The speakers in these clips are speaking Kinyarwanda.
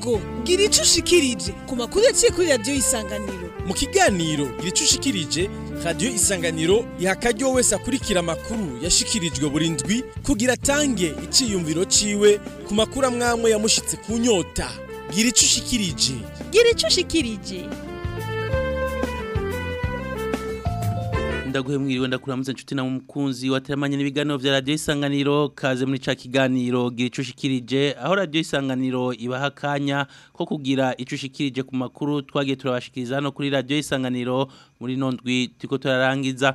ego gira ico ushikirije ku makuru yaciye kuri radiyo isanganiro. Mu kiganiro gira ico ushikirije radiyo isanganiro iha akaryo wese akurikira amakuru yashikirijwe buri ndwi kugira atange iciyumviro ciwe ku makuru amwamwe yamushitse ku nyota. Gira ico ushikirije gira ico ushikirije ndaguhe mwiriwe ndakuramutse inshuti na mukunzi wateramanye n'ibiganiro vya radio isanganiro. Kaze muri ca kiganiro gira ico ushikirije. Aho radio isanganiro ibaha akanya ko kugira ico ushikirije ku makuru twagiye turabashikiriza hano kuri radio isanganiro muri nondwi turiko turarangiza.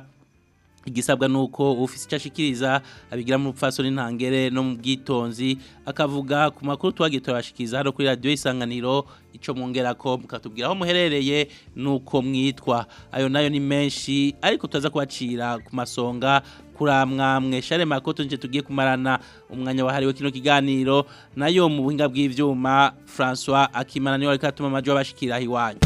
Igisabwa nuko ufise icashikiriza abigira mu rupfasoni ntangere no mu bwitonzi akavuga ku makuru twagiye turabashikiriza hano kuri radio isanganiro ico mwongerako mukatubwira aho muherereye nuko mwitwa. Ayo na yo ni menshi ariko tuza kubacira ku masonga kuramwamwe share makoto nje tugiye kumarana umwanya wahariwe kino kiganiro na yo mu buhinga bw'ivyuma François Akimana ni we ariko atuma amajwi abashikira hiwanyu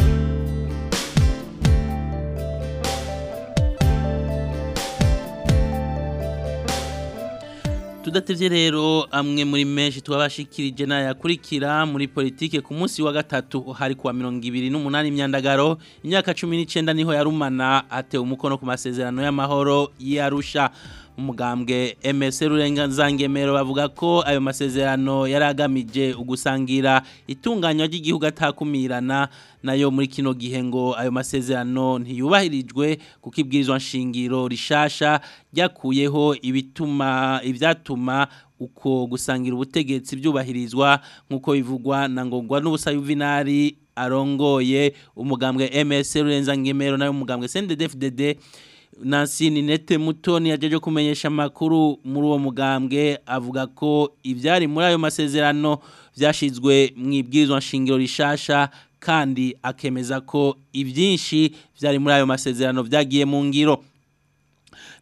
tudatevye rero amwe muri menshi twabashikirije nayakurikira muri politike ku munsi wa gatatu hari kuwa 28 imyandagaro imyaka 19 ni ho yarumana atewe umukono ku masezerano y'amahoro yarusha. Umugambwe MS Rurenganzangemero bavuga ko ayo masezerano yaragamije ugusangira itunganywa ry'igihugu atakumirana na yo muri kino gihe ngo ayo masezerano ntiyubahirijwe kukibwirizwa nshingiro rishasha ryakuyeho ibituma ivyatuma uko gusangira ubutegetsi byubahirizwa nk'uko bivugwa na ngongwa n'ubusa Juvenali arongoye umugambwe MS Rurenganzangemero na yo umugambwe CNDD-FDD Nancy Ninete Mutoni yajeje kumenyesha amakuru muri uwo mugambwe avuga ko ivyari muri ayo masezerano vyashizwe mu nshingiro rishasha kandi akemeza ko ivyinshi vyari muri ayo masezerano vyagiye mu ngiro.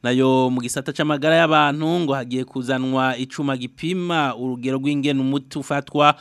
Nayo mu gisata c'amagara y'abantu ngo hagiye kuzanwa icuma gipima urugero rw'ingene umuti ufatwa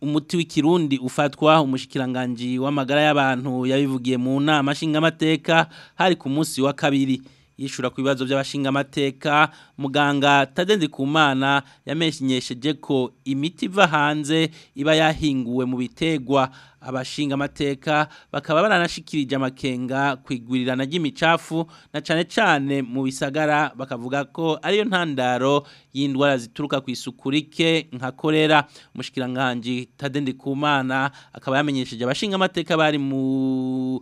umuti w'ikirundi ufatwa umushikiranganji w'amagara y'abantu yabivugiye mu nama nshingamateka hari ku munsi wa kabiri. Yishura ku bibazo by'abashingamateka muganga Tadendi Kumana yamenyesheje ko imiti iva hanze iba yahinguwe mu bitegwa. Abashinga amateka bakaba baranashikirije amakenga kwigurirana ry'imicafu na cane cane mu bisagara bakavuga ko ariyo ntandaro y'indwara zituruka ku isuku rike nka korera umushikiranganje Tadendi Kumana akaba yamenyesheje abashinga amateka bari mu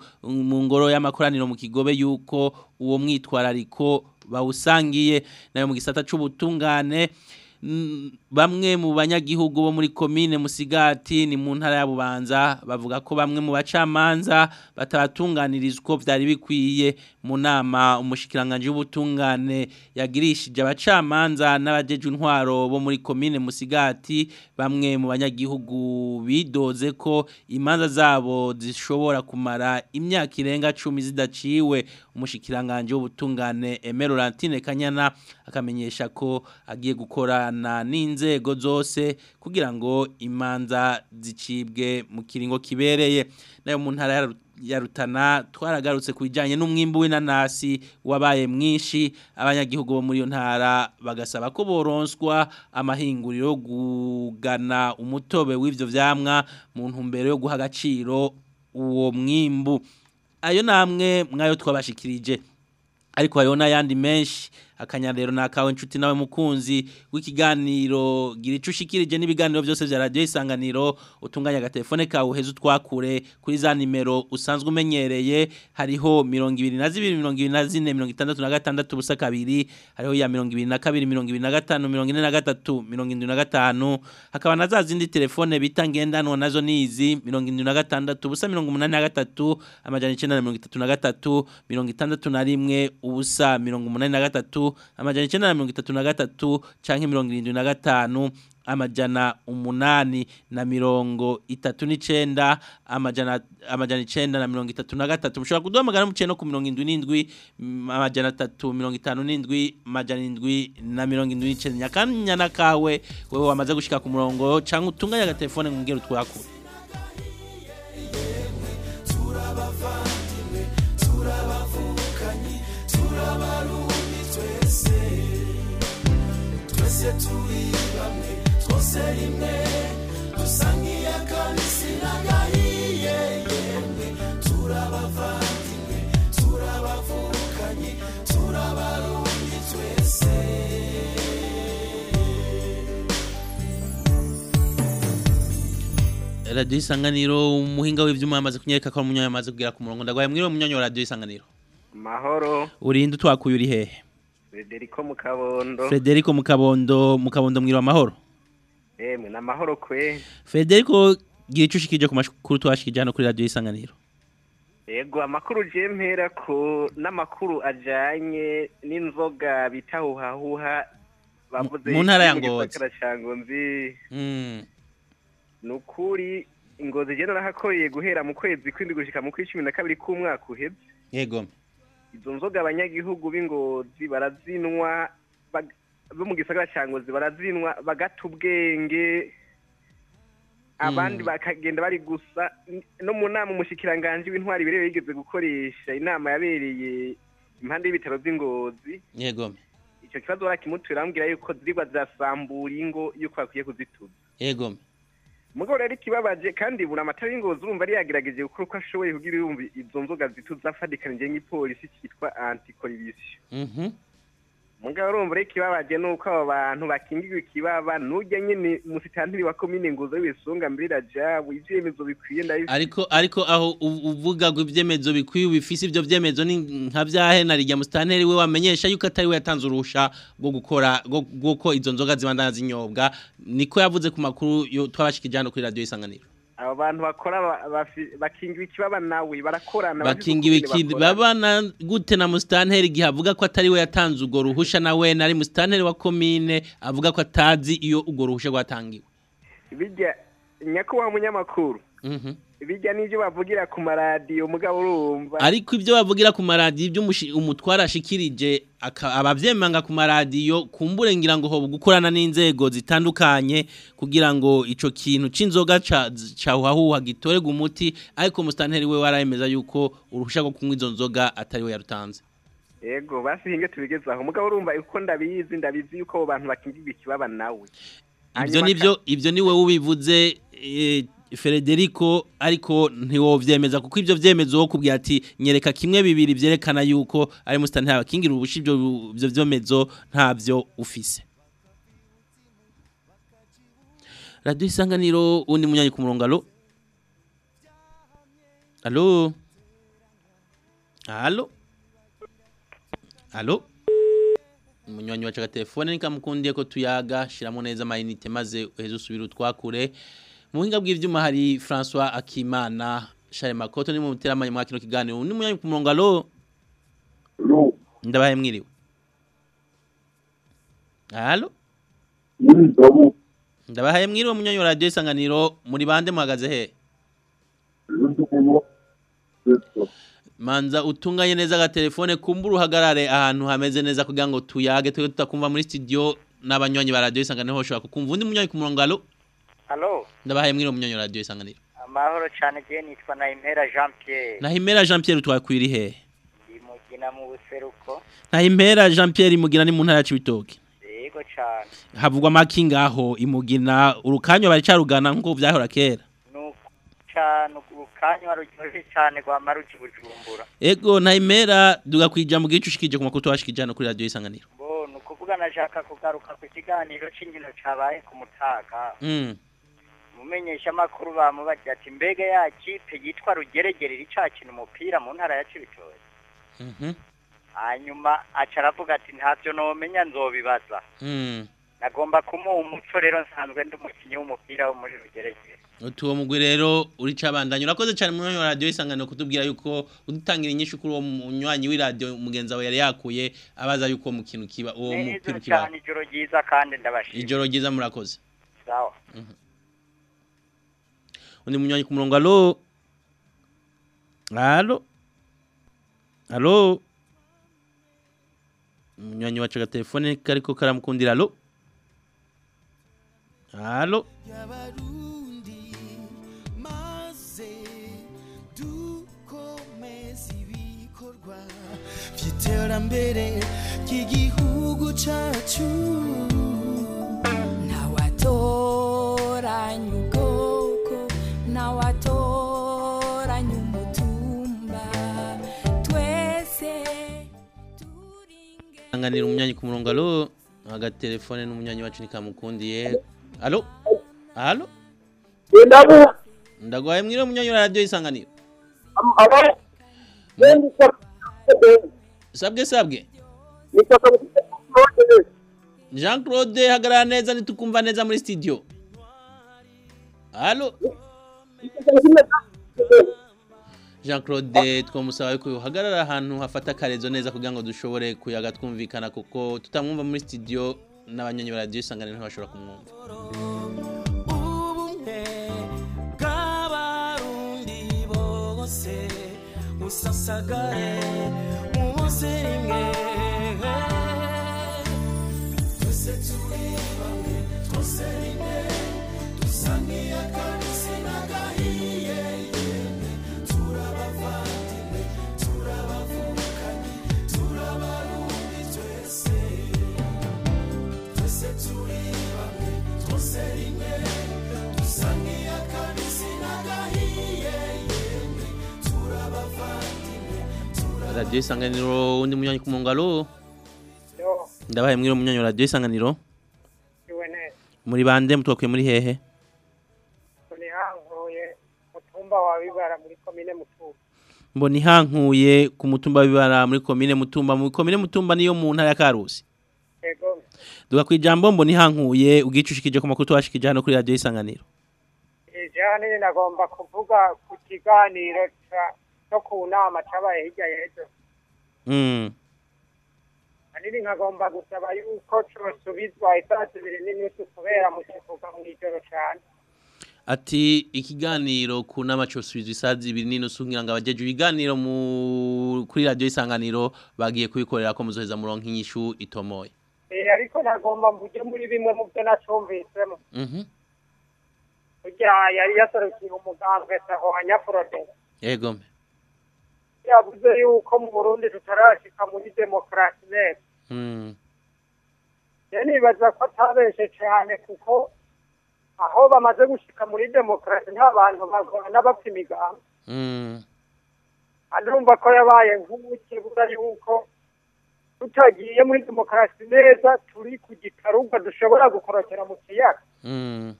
ngoro y'amakoraniro mu kigobe yuko uwo mwitwarariko bawusangiye na yo mu gisata c'ubutungane. Bamwe mu banyagihugu bo muri komine musigati ni mu ntara ya bubanza bavuga ko bamwe mu bacamanza batabatunganirizwa uko byari bikwiye mu nama umushikiranganje w'ubutungane yagirishije abacamanza n'abajeje intwaro bo muri komine musigati bamwe mu banyagihugu bidoze ko imanza zabo zishobora kumara imyaka irenga cumi zidaciwe. Umushikiranganje w'ubutungane Emerantine Kanyana akamenyesha ko agiye gukorana n'inzego zose kugira ngo imanza zicibwe mu kiringo kibereye. Nayo mu ntara ya Rutana twaragarutse ku bijyanye n'umwimbu w'inanasi wabaye mwinshi. Abanyagihugu bo muri iyo ntara bagasaba ko boronswa amahinguriro gugana umutobe w'ibyo vyamwa mu ntumbero yo guha agaciro uwo mwimbu. Ayo namwe mwayo twabashikirije. Ariko hariho n'ayandi menshi. Akanyarero nakawe inshuti nawe mukunzi w'ikiganiro. Gira ico ushikirije n'ibiganiro byose vya radio isanganiro utunganya agatelefone kawe uheze utwakure kuri za nimero usanzwe umenyereye. Hariho 22 24 66 busa kabiri. Hariho ya 22 25 43 hakaba na za zindi telefone bita ngendanwa na zo nizi 76 busa 83 amajana 933 61 ubusa 83 amajana icenda na mirongo itatu na gatatu canke mirongo irindwi na gatanu amajana umunani na mirongo itatu n'icenda amajana amajana icenda na mirongo itatu na gatatu. Mushobora kuduhamagara muciye no ku mirongo indwi n'indwi amajana atatu mirongo itanu n'indwi amajana indwi na mirongo indwi n'icenda. Nyakanyana kawe wewe wamaze gushika ku murongo canke utunganye agatelefone ngungere utwakure. rimwe dusa nk'iy'akabisi n'agahiye yemwe turabavandimwe turabavukanye turabarundi twese. Radiyo isanganiro umuhinga w'ibyuma yamaze kunyereka ko umunyanya yamaze kugera ku murongo. Ndagwaye mwiriwe munyanya wa radiyo isanganiro. Mahoro. Urinde utwakuye uri hehe? Frederico Mukabondo. Frederico Mukabondo Mukabondo mwiriwe amahoro emwe na mahoro kwe. Federico gira ico ushikije ku makuru twashikije hano kuri radio isanganiro. Yego amakuru je mpera ko n'amakuru ajanye n'inzoga bita huhahuha bavuze mu ntara ya Ngozi. mm. nukuri ingozi je narahakoreye guhera mu kwezi kw'indwi gushika mu kw'icumi na kabiri k'umwaka uheze yego. Izo nzoga abanyagihugu b'ingozi barazinwa bo mu gisagara ca ngozi barazinwa bagata ubwenge. Abandi bakagenda bari gusa. No mu nama umushikiranganji w'intwari ibereye yigeze gukoresha inama yabereye impande y'ibitaro vy'ingozi yego. Ico kibazo barakimutura bamubwira yuko zirigwa zirasambura ingo yuko bakwiye kuzituza. Yego. Mugabo rero ikibabaje kandi buri amatara y'ingozi urumva yari yagerageje gukora uko ashoboye kugira yumva izo nzoga zituza afadikanije nk'ipolisi cyitwa antikoribisiyo mhm. Mugabo urumva rero ikibabaje ni uko abo bantu bakingirwa ikibaba n'ujya nyine umusitantiri wa komine ngozo w'ibisonga mbere rajabu ivyemezo bikwiye ndabifite. Ariko ariko aho uvuga ngo ivyemezo bikwiye bifise ivyo vyemezo ni nka vyahe na rijya mustanteri we wamenyesha yuko atari we yatanze urusha rwo gukora rwo- rw'uko izo nzoga zibandana zinyobwa niko yavuze ku makuru twabashikije hano kuri radio isanganiro. Abo bantu bakora bakingiwe ikibaba nawe barakorana bakingiwe babana gute na mustanteri igihe avuga ko atari we yatanze urwo ruhusha nawe nari mustanteri wa komine avuga ko atazi iyo urwo ruhusha rwatangiwe? Bijya nyakubahwa munyamakuru. Mhm. Bijya n'ivyo bavugira ku maradiyo mugabo urumva. Ariko ibyo bavugira ku maradiyo ibyo umutwara ashikirije abavyemanga ku maradiyo kumbure ngira ngo ho gukorana n'inzego zitandukanye kugira ngo ico kintu c'inzoga ca cahuhahuha gitorega umuti ariko mustanteri we warayemeza yuko uruhusha rwo kunywa izo nzoga atari we yarutanze. Yego basihinge tubigezaho mugabo urumva uko ndabizi ndabizi yuko abo bantu bakingirwa ikibaba nawe. Ivyo ni wowe ubivuze eh, Federico ariko ntiwovyemeza kuko ivyo vyemezo wo kubwira ati nyereka kimwe bibiri vyerekana yuko ari mustanteri abakingira ubushi ivyo ivyo vyomezo ntavyo ufise. Radio isanganiro undi munyanyi ku murongo alo? Alo? Alo? Alo? Umunywanyi wacu agatelefone nikamukundiye ko tuyaga shiramo neza amayinite maze uheze usubira utwakure. Mu buhinga bw'ivyuma hari François Akimana Makoto ni mu muteramanye mwa kino kiganiro. Ni munyanyi ku murongo alo Ndabaye mwiriwe. Alo Ndabahaye mwiriwe munyanyi wa radio isanganiro. Muri bande muhagaze he? Manza utunganye neza agatelefone kumbura uhagarare ahantu hameze neza kugira ngo tuyage twe tutakumva muri studio n'abanywanyi ba radio isanganiro hoshobora kukumva. Undi munyanyi ku murongo alo Ndabahaye mwiriwe munyanyi wa radio isanganiro amahoro cyane je nitwa Naimera Jean Pierre. Nahimera Jean Pierre twakwiri he Ndi mugina mu buseruko. Nahimera Jean Pierre imugina ni mu ntara ya Cibitoke Yego cyane. havugwa maki ngaho imugina urukanyo bari carugana nko vyahora kera ukanya warujyoje cyane kwa maruci bujumbura. Ego Nahimera duga kwija mu gice ushikije ku makuru twashikije hano kuri radio isanganiro Bo nukuvuga nashaka kugaruka ku kiganiro cy'inkino cabaye ku mutaga. Mm Mumenyesha makuru bamubaje ati mbega ya kipe yitwa rugeregere ricakina umupira mu ntara ya Cibitoke. Mhm. Hanyuma aca aravuga ati ntavyo nomenya nzobibaza. Mm. Nagomba kumuha umuco rero nsanzwe ndi umukinyi w'umupira wo muri rugeregere. Utuwo mugwi rero uri cabandanya. Urakoze cyane mu mwanya wa radio isanganiro kutubwira yuko udutangira inyishu kuri uwo munywanyi w'iradio mugenzi wawe yari yakuye abaza yuko mu kintu kiba uwo mupira kiba ijoro ryiza kandi ndabashimira ijoro ryiza murakoze. Sawa. Undi munywanyi ku murongo alo alo alo umunywanyi wacu agatelefone kariko karamukundira alo alo by'iterambere ry'igihugu cyacu turinge anganira umunywanyi ku murongo alo agatelefone n'umunywanyi wacu nikamukundiye alo? Alo? Ndagwaye mwiriwe munywanyi wa radio isanganiro sabwe sabwe Jean Claude hagarara neza nitukumva neza muri studio. Allo Jean Claude twamusaba yuko yohagarara ahantu hafata karezo neza kugira ngo dushobore kuyaga twumvikana kuko tutamwumva muri studio n'abanyonyi ba radio isanganiro ntibashobora kumwumva. Ubumwe bw'abarundi bose usasagare muze rimwe twese radio isanganiro undi munywanyi ku mungalo yo. Ndabaye mwiriwe munywanyi wa radio isanganiro muri bande mutwakuye muri hehe turi hankuye ku mutumba w'ibara muri komine mutumba. Mu komine mutumba niyo mu ntara ya Karusi. Ego. Duga kwijambo mbona ihankuye ugicushikije ku makuru twashikije hano kuri radio isanganiro ijana nagomba kuvuga ku kiganiro ca- cyo ku nama cabaye hirya y'ejo mm hanini nkagomba gusaba yuko cosubizwa isaha zibiri n'inusu kubera mu kivuga mw'ijoro cane ati ikiganiro ku nama cyosubizwa isazi ibiri n'inusu ngira ngo abajeje ibiganiro mu kuri radio isanganiro bagiye kubikorera ko muzoheza muronka inyishu itomoye Eh, ariko nagomba mvuge muri bimwe mu byo nacumvisemo mhm. Burya yari yaserukiye umugambwe saho wa nyafurode. Yego. mbe yavuze yuko mu burundi tutarashika muri demokarasi neza. Mm rero nibaza ko atabeshe cyane kuko aho bamaze gushika muri demokarasi nta bantu barwana bapfa imigambi. Mm andumva ko yabaye nk'ukibura yuko tutagiye muri demokarasi neza turi ku gitarugwa dushobora gukorokera mu kiyaga. Mm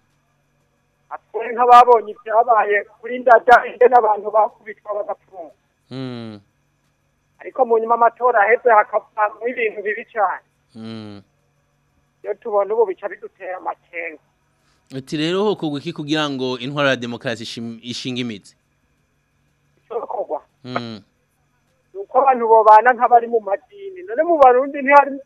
atwe nk'ababonye ibyabaye kuri ndadahinde n'abantu bakubitwa bagapfunga mm ariko mu nyuma amatora aheze hakavamo ibintu bibi cyane. Mm iyo tubona ubu bica bidutera amakenga. Ati rero hokorwa iki kugira ngo intwara ya demokarasi ishinga imizi? Icokorwa mm ni uko abantu bobana nk'abari mu madini none mu barundi ntihari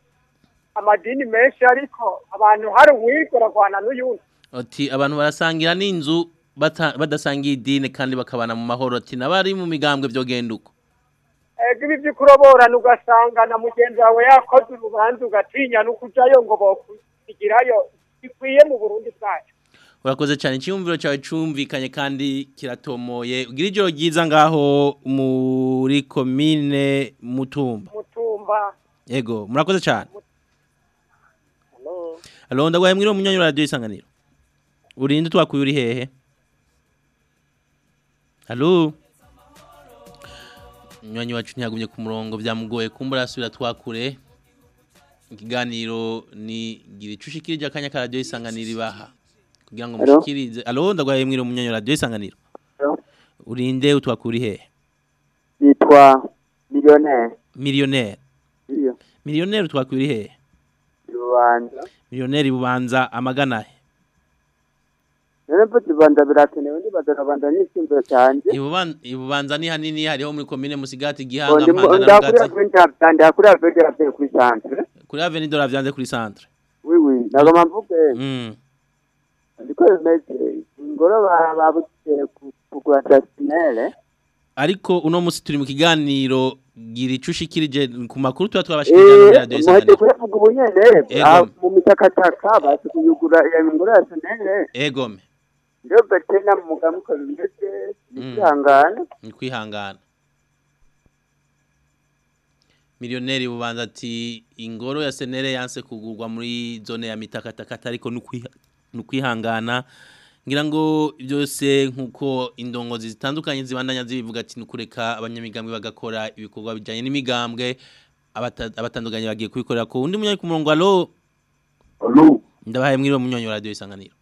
amadini menshi ariko abantu hari uwigoragwana n'uyundi. Ati abantu barasangira n'inzu badasangiye idini kandi bakabana mu mahoro. Ati nabari mu migambwe byogenda uko? Ego ibi by'ukuroborana ugasanga na mugenzi wawe yakoze urubanza ugatinya no kujayo ngo bokugirayo. Bikwiye mu burundi bwacu. Urakoze cyane. Icyumviro cyawe cyumvikanye kandi kiratomoye. Ugira ijoro ryiza ngaho muri komine mutumba. Mutumba. Yego murakoze cyane. Alo ndagwaye mwiriwe munyanya radiyo isanganiro. Urinde twakuye uri hehe? Alo umunywanyi wacu ntiyagumye ku murongo byamugoye kumbura asubira twakure. Ikiganiro ni gira ico ushikirije akanya ka radiyo isanganiro ibaha. Kugira ngo mushikirize. Alo ndagwaye mwiriwe munyanya wa radiyo isanganiro. Urinde utwakure uri hehe nitwa miliyoneri miliyoneri iyo. Miliyoneri utwakure uri hehe rubanza miliyoneri bubanza amagana he? Rero mvuze ibanza birakenewe ndibaza rabanza n'icyumviro cyanjye Ibuban- ibubanza ni hanini hariho muri komine musigati gihanga mpanda na rugazi kuri ndabya ndakurira kuri ndabya kuri de la viande kuri centre. Oui oui nagomba mvuge. Mm. Ndiko bimeze ingoro ba- babugiye ku- kugura tasinere ariko uno musi turi mu kiganiro gira ico ushikirije ku makuru tuba twabashikirije no muri radio muhete isanganiro kuyavuga ubunyene. Ah, mu mitakataka bazi kuyugura iyo ngoro ya santere egome. Betena mu mugambi uko bimeze nitihangana ni kwihangana miliyoneri bubanza ati ingoro ya senere yanse kugurwa muri zone ya mitakataka ariko ni ukwihangana ngira ngo byose nk'uko indongozi zitandukanye zibandanya zibivuga ati ni ukureka abanyamigambwe bagakora ibikorwa bijyanye n'imigambwe abata- abatandukanye bagiye kubikorera ko. Undi munyanya ku murongo alo ndabahaye mwiriwe munyanya wa radiyo isanganiro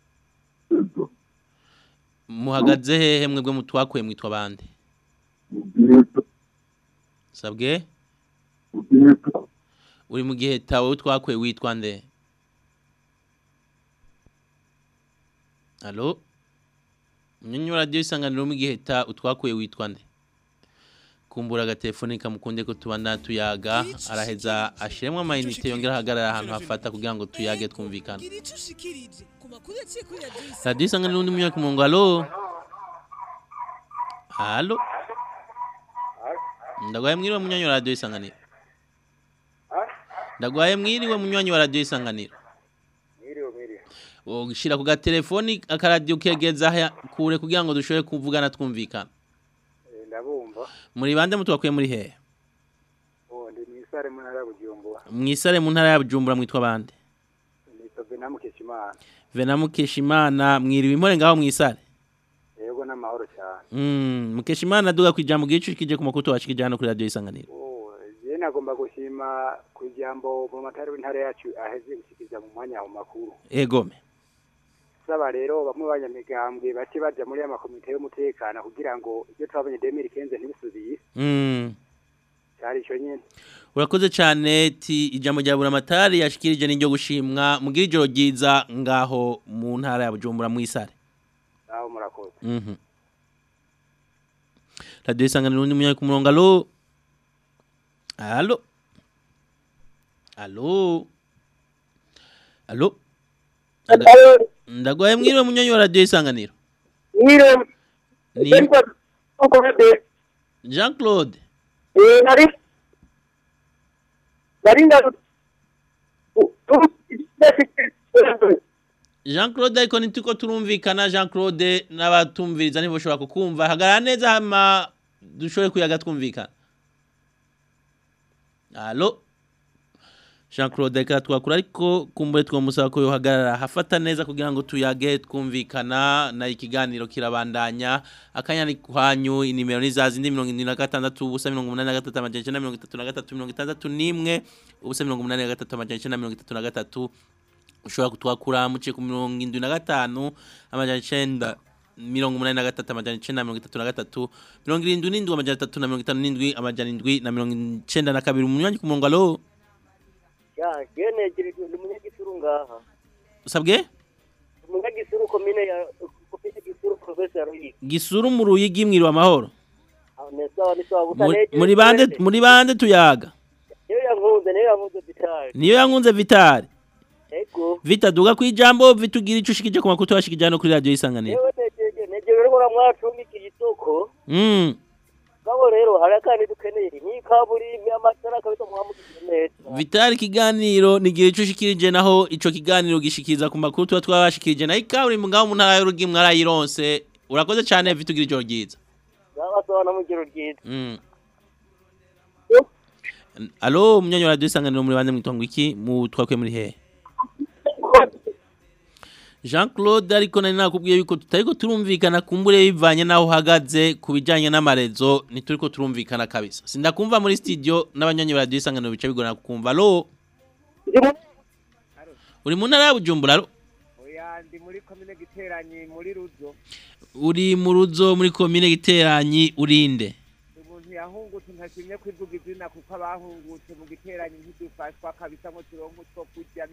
muhagaze hehe mwebwe mutwakuye mwitwa bande sabwe? Uri mu gihe tawe utwakuye witwa nde? Allo Munyonyi wa radio isanganiro mu gihe ta utwakuye witwa nde? Kumbura agatelefone kamukunde ko tubanda tuyaga araheza ashiremwe amayinite yongera ahagarara ahantu hafata kugira ngo tuyage twumvikana radio isanganiro undi munyaka ku murongo allo allo ndagwaye mwiriwe munyonyi wa radio isanganiro ndagwaye mwiriwe munyonyi wa radio isanganiro mwiriwe. ushira ku gatelefoni akaradiyo kegeza haya kure kugira ngo dushobore kuvugana twumvikana muri bande mutwakuye muri hehe Oh, mu mwisare mu ntara ya Bujumbura. Mwitwa bande. Vena Mukeshimana mwiriwe impore ngaho mwisare Yego n'amahoro cyane. mm Mukeshimana duga kwijambo gicu kije ku makuto washikije hano kuri radio isanganiro Oh, je nagomba gushima ku ijambo mu matari w'intara yacu aheze gushikiriza mu mwanya mu makuru. egome Saba rero bamwe banyamigambwe bace baja muri ya makomite y'umutekano kugira ngo ibyo twabonye 2015 ntibisubire. mm Cyari ico nyene. urakoze cyane ti ijambo rya buramatari yashikirije n'iryo gushimwa mugira ijoro ryiza ngaho mu ntara ya Bujumbura mwisare Aho murakoze. Mhm. Radio isanganiro undi munyaka ku murongo alo. Alo. Alo. Alo. Nda- Ndagwaye mwiriwe munyonyi wa radio isanganiro. Mwiriwe. Jean Claude. Eh, nari nari ndaru Jean Claude ariko nituko turumvikana Jean Claude n'abatumviriza nibo bashobora kukumva hagarara neza hama dushobore kuyaga twumvikana. Alo. Jean Claude reka twakura ariko kumbure twamusaba ko yohagarara. Hafata neza kugira ngo tuyage twumvikana na ikiganiro kirabandanya. Akanyani kwanyu inimero ni za zindi 76 ubusa 83 amajana 33 mirongo n'imwe ubusa 83 amajana 33 ushobora kutwakura muciye ku mirongo indwi na gatanu amajana icenda mirongo umunani na gatatu amajana icenda na mirongo itatu na gatatu mirongo irindwi n'indwi amajana atatu na mirongo itanu n'indwi amajana indwi na mirongo icenda na kabiri. Umunywanyi ku murongo alo? Ni umunyagisuru ngaha. Usabwe? Umunyagisuru komine ya gisuru ya ruyigi gisuru mu ruyigi mwiriwe amahoro Ah, Muri- bande tuyaga? Niyo yankunze vitari vita duga kwijambo vitugira ico ushikije ku makuto washikije hano kuri radio isanganiro. Negereje rero hari akandi dukeneye. Nk'ikaburimbi amatara kabisa mwamukije neza Vitali kiganiro nigira ico ushikirije naho ico kiganiro gishikiriza ku makuru tuba twabashikirije naho ikaburimbo ngaho mu ntara y'urugi mwarayironse urakoze cyane vitugira ijoro ryiza zabasoba no mugero ryiza mm. Alo munyanya wa radio isanganiro muri bande mwitongo iki mu twakwe muri hehe. Jean Claude ariko nari nakubwiye yuko tutariko turumvikana kumbure bivanye naho uhagaze ku bijanye n'amarezo ntituriko turumvikana kabisa. Sindakumva muri studio n'abanywanyi ba radio isanganiro bica bigorana kukumva. Alo uri mu ntara ya Bujumbura alo oya ndi muri komine giteranyi muri ruzo uri mu ruzo muri komine giteranyi urinde yahungutse ntashimye kwivuga izina kuko abahungutse mu giteranyi ntidufashwa kabisa ngo turonke utwo kurya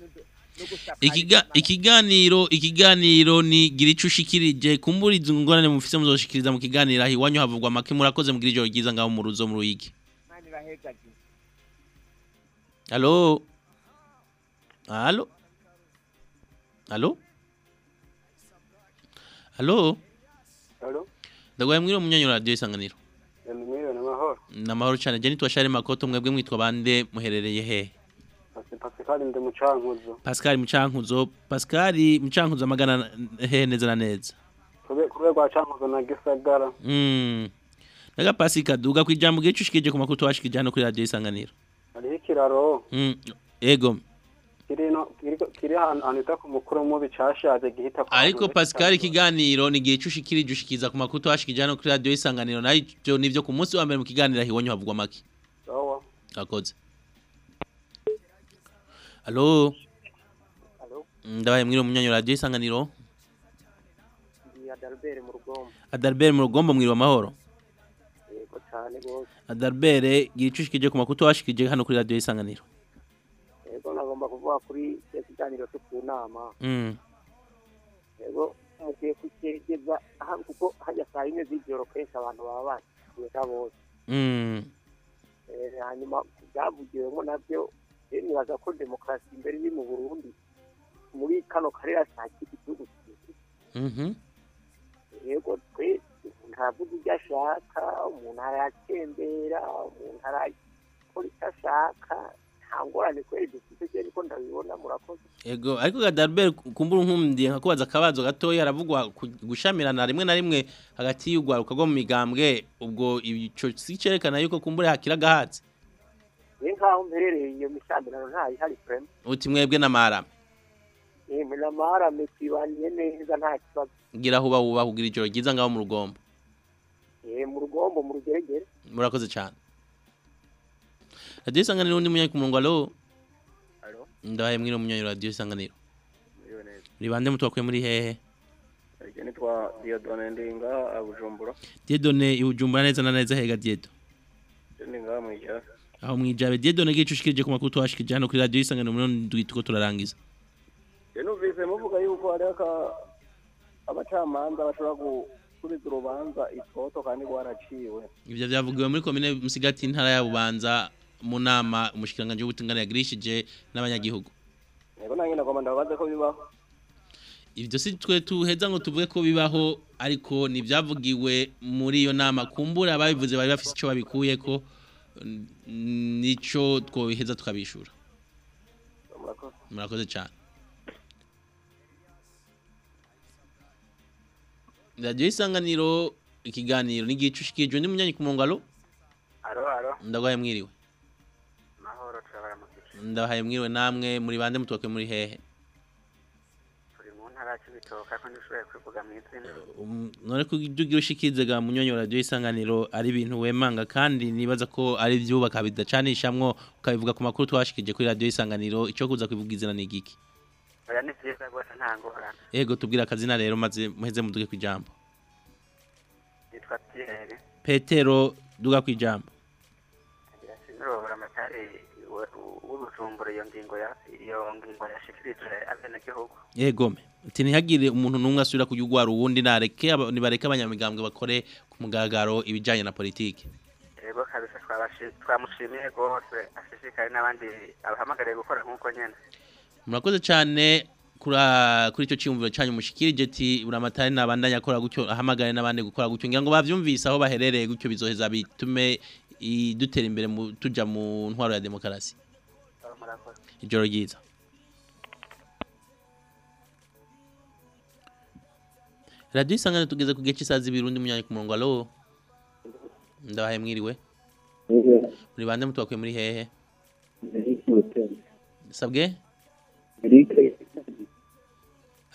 ikiganiro ikiganiro ni gira ico ushikirije kumbura izo ngorane mufise muzoshikiriza mu kiganiro. Aho iwanyu havugwa make murakoze mugira ijoro ryiza ngaho mu ruzo mu ruyigi. Imana irahegaje Alo Alo Alo Alo Alo. Ndagwaye mwiro munyanya radio isanganiro. Ni mwiriwe n'amahoro. Namahoro cyane je nitwa Share Makoto mwebwe mwitwa bande muherereye he? Pasi Pascal ndi mu Cankuzo. Pascal Mucankuzo Pascal Mucankuzo amagana he neza na neza Kube kube kwa Cankuzo na Gisagara. Mm. Daga pasika duga kwijambo gicu shikije ku makuto washikije hano kuri radio isanganiro. Hariho ikiraro Mm. Ego. kiri ahantu hita ku mukuru mubi cashaje gihita ku Ariko Pascal ikiganiro ni gihe cushikirije ushikiza ku makuto washikije hano kuri radio isanganiro na yo ibyo nivyo ku munsi wa mbere mu kiganiro hiwanyu havugwa make. Akoze. Allo. Ndabaye mwiro munyanyo radio isanganiro. ndi Adalbert mu rugombo mwiriwe amahoro? Yego rwose Adalbert gira ico ushikije ku makuru washikije hano kuri radio isanganiro yego nagomba kuvuga kuri icyo kiganiro cyo ku nama? Mm. Yego mugiye kugerageza kuko hajya saa yine z'ijoro kenshi abantu baba bashyize bose mm. Eh, hanyuma byavugiwemo na byo rero nibaza ko demokarasi imbere iri mu burundi muri kano karere hashakira igihugu cyiza mhm. Yego twe umuntu aravuga ibyo ashaka umuntu arayatembera umuntu arakora icyo ashaka nta ngorane kweri dufite je niko ndabibona murakoze. Ego ariko Adalbert kumbura nkumdiye nkakubaza akabazo gatoya haravugwa gushamirana rimwe na rimwe hagati y'ugwaruka rwo mu migambwe ubwo ico sicerekana yuko kumbura hakira gahatse ni nkaho mperereye iyo mishamirano ntayihari prema uti mwebwe n'amarame ni namarame twibaniye neza nta kibazo. Gira huba wuba kugira ijoro ryiza ngaho mu rugombo. Eh, mu rugombo mu rugeregere murakoze cyane radio isanganiro undi munyanyi ku murongo alo ndahaye mwiriwe munyanyi radio isanganiro. Muri bande mutwakuye muri hehe. Ege nitwa Diodone Ndinga abujumbura. Diedone ihujumbura neza na neza hega Diedo Ndinga mwijya. Aho mwijabe Diedone gicu ushikirije ku makuru twashikirije hano kuri radio isanganiro muri ndwi tuko turarangiza Numvise muvuga yuko hari aka abacamanza bashobora gusubiza urubanza itoto kandi rwaraciwe. Ivyo vyavugiwe muri komine Musigati intara ya Bubanza mu nama umushikiranganje w'ubutungane yagirishije n'abanyagihugu. Nego nange nagomba ndababaze ko bibaho. Ivyo si twe tuheza ngo tuvuge ko bibaho ariko ni vyavugiwe muri iyo nama kumbura ababivuze bari bafise ico babikuyeko n- nico twoheza tukabishura. Murakoze. Cyane. Radio isanganiro ikiganiro n'igicu shikijwe ndi munyanyi ku mongalo aro aro ndagwaye mwiriwe. Ndabahaye mwiriwe namwe muri bande mutoke muri hehe. Ya Cibitoke ko ndishoboye kwivuga mu izina. Um, none ko ibyo ugira ga munyonyo radio isanganiro ari ibintu wemanga kandi nibaza ko ari ivyubaka bidacanishamwo ukabivuga ku makuru twashikije kuri radio isanganiro ico kuza kwivuga izina ni giki oya ni vyiza rwose nta ngorane. Ego tubwira akazina rero maze muheze muduge kwijambo yitwa Pierre. Petero duga kwijambo sinurobora amatari w'ubujumbura iyo ngingo ya iyo ngingo yashikirije abenegihugu. Ego me. ati ntihagire umuntu numwe asubira kuyugwara uwundi nareke aba- nibareke abanyamigambwe bakore ku mugaragaro ibijanye na politike yego kabisa twamushimiye rwose ashishikare n'abandi abahamagariye gukora nk'uko nyene. Murakoze cyane kuri icyo cyiyumviro cyanyu mushikirije ati buramatari nabandanya akora gutyo ahamagare n'abandi gukora gutyo ngira ngo bavyumvise aho baherereye gutyo bizoheza bitume dutera imbere mu tuja mu ntwaro ya demokarasi. Ijoro ryiza. Radiyo isangane tugeze ku gihe cy'isaha zibiri undi munyanyi ku murongo alo ndabahaye mwiriwe muri bande mutwakuye muri hehe sabwe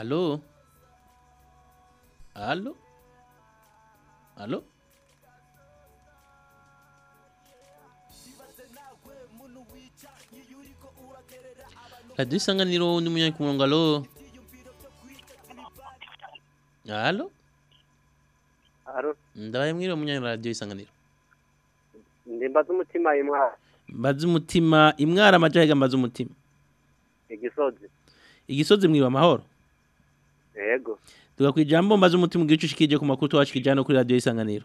alo alo alo radiyo isanganiro undi munyanyi ku murongo alo alo aro ndabaye mwiriwe munyanyi wa radiyo isanganiro. Ndimbaza umutima imwa mbaze umutima imwara amajahega mbaze umutima. Igisozi. Igisozi mwiriwe amahoro? Yego. Tuga kwijambo mbaze umutima ugice ushikije ku makuru twashikije hano kuri radiyo isanganiro.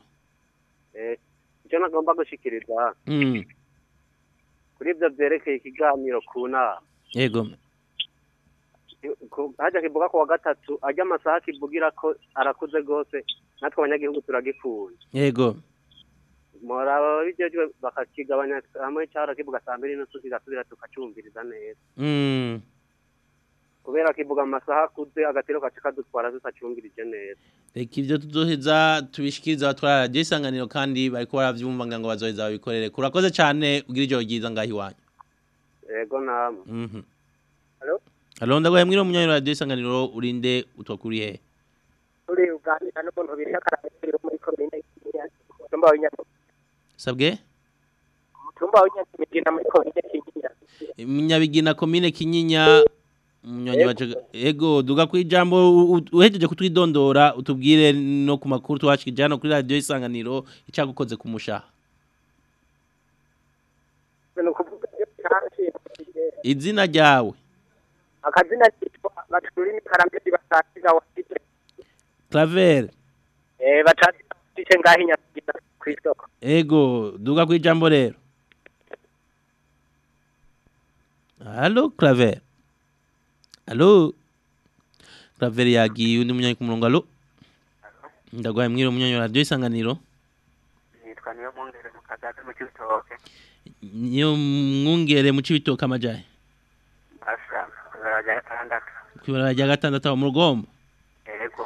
Eh icyo nagomba gushikiriza mm kuri ibyo byerekeye ikiganiro ku nama. Yego. Hajya kivuga ku wa gatatu. Ajya amasaha kivugira ko arakuze rwose. Natwe abanyagihugu turagikunda yego. Muraba bijejwe bakakigabanya hamwe cyara kivuga saa mbiri n'usu kigasubira tukacyumviriza neza. Mm. Kubera kivuga amasaha akuze agatero kaca kadutwara tutacyumvirije neza. Reka ibyo tuzoheza tubishikiriza abatwara radiyo isanganiro kandi bariko baravyumva ngira ngo bazoheza babikorere. Kurakoze cyane ugira ijoro ryiza ngaho iwanyu. Yego namwe ndagwaye mwiriwe munyanyi wa radiyo isanganiro urinde utwakuri hehe turi uganda n'umuntu bita karabiro muri komine umutumba w'inyana sabwe umutumba w'inyana migina muri komine kinyinya Munyabigina komine Kinyinya munyonyi nibaje ego. duga kwijambo u- u- uhejeje kutwidondora utubwire no ku makuru twashikije hano kuri radio isanganiro icagukoze ku mushaha ni ukuvuga iyo cyashimishije izina ryawe akazina kitwa bacurimi karamezi batasiga wafite Claver. Eh batasiga wafite ngaho inyagira ku isoko ego duga kwijambo rero. Allo Claver. Allo Claver yagiye undi munyanyi ku murongo allo Ndagwaye mwiro munyanyi wa radio isanganiro. Nitwa niyo mwongere mu kagati mu cy'ibitoke niyo mwungere mu cibitoka amajaye asa kuzara rya gatandatu kwibara rya gatandatu aho mu rugombo. Yego.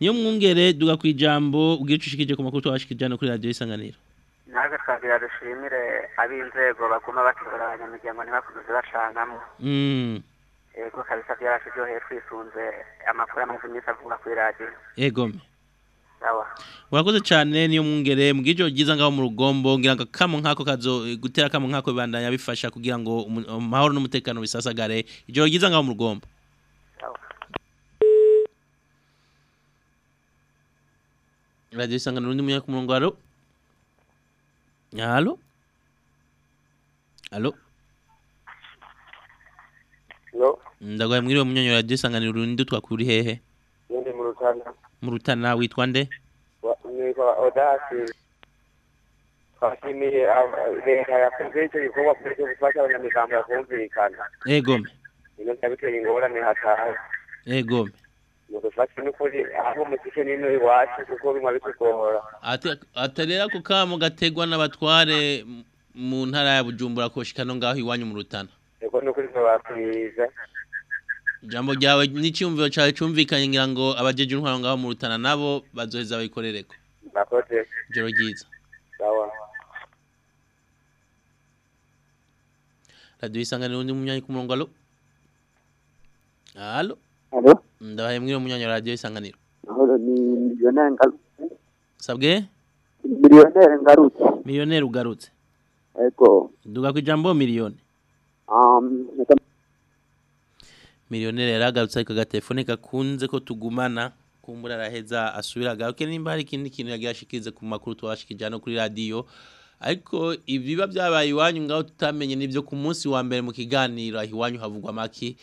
Niyo mwungere duga kwijambo ugira ucushikije ku makuru twashikije hano kuri radio isanganiro. Natwe twagira dushimire ab'inzego baguma batora abanyamuryango ntibakomeze bacanamo mm. Yego kabisa byarashijoheye twisunze amakuru amaze iminsi avuga kuri radiyo sawa Urakoze cyane niyo mwungere mu gijo giza ngaho mu rugombo ngira ngo kamo nkako kazo gutera kamo nkako bibandanya bifasha kugira ngo amahoro n'umutekano bisasagare. Ijoro giza ngaho mu rugombo. Radio isangano rundi munya ku murongo alo Alo Alo Yo, Ndagwaye mwiriwe munyonyo radio isangano rundi twakuri hehe? Ndi mu Rutana. mu rutana witwa nde Wa- Nitwa Odasi. Twashimiye leta yakoze icyo gikorwa kuri cyo gufasha abanyamigambo yakumvikana. Egome Ino ndabiteye ingorane hataha. Egome Mudufashe n'ukuri aho mukike n'ino iwacu kuko bimwa bitugora. Atarera ku kamo gategwa n'abatware mu ntara ya Bujumbura koshika no ngaho iwanyu mu rutana. Ego n'ukuri twabakwiza. Jambo ryawe n'icyumviro cyawe cyumvikanye ngira ngo abajeje intwaro ngaho mu rutana nabo bazoheza bayikorereko. Nakoze. Joro ryiza. Sawa. Radio isanganiro undi munyanyi ku murongo alo. Alo. Alo? Ndabaye mwiro munyanyi wa radio isanganiro. Ahora ni miliyoneri ngarutse. Sabwe? Miliyoneri ngarutse. Miliyoneri ugarutse. Ego. Duga ku ijambo miliyoni. Um, miliyoneri yaragarutse ariko agatelefone gakunze ko tugumana kumbura araheza asubira agaruke nimba hari ikindi kintu yagiye ashikirize ku makuru twashikije hano kuri radiyo ariko ibiba byabaye iwanyu ngaho tutamenye ni byo ku munsi wa mbere mu kiganiro. Aho iwanyu havugwa amaki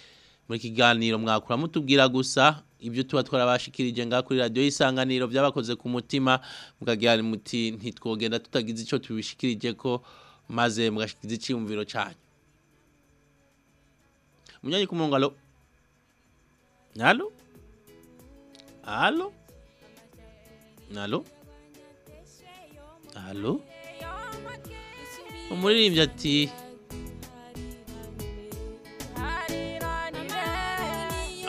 muri kiganiro mwakura mutubwira gusa ibyo tuba twarabashikirije ngaho kuri radiyo y'isanganiro byabakoze ku mutima mukagira muti ntitwogenda tutagize icyo tubishikirije ko maze mugashikiriza icyiyumviro cyanyu munyanyi ku murongo Alo? Alo? Alo? Alo? Umuririmbyi ati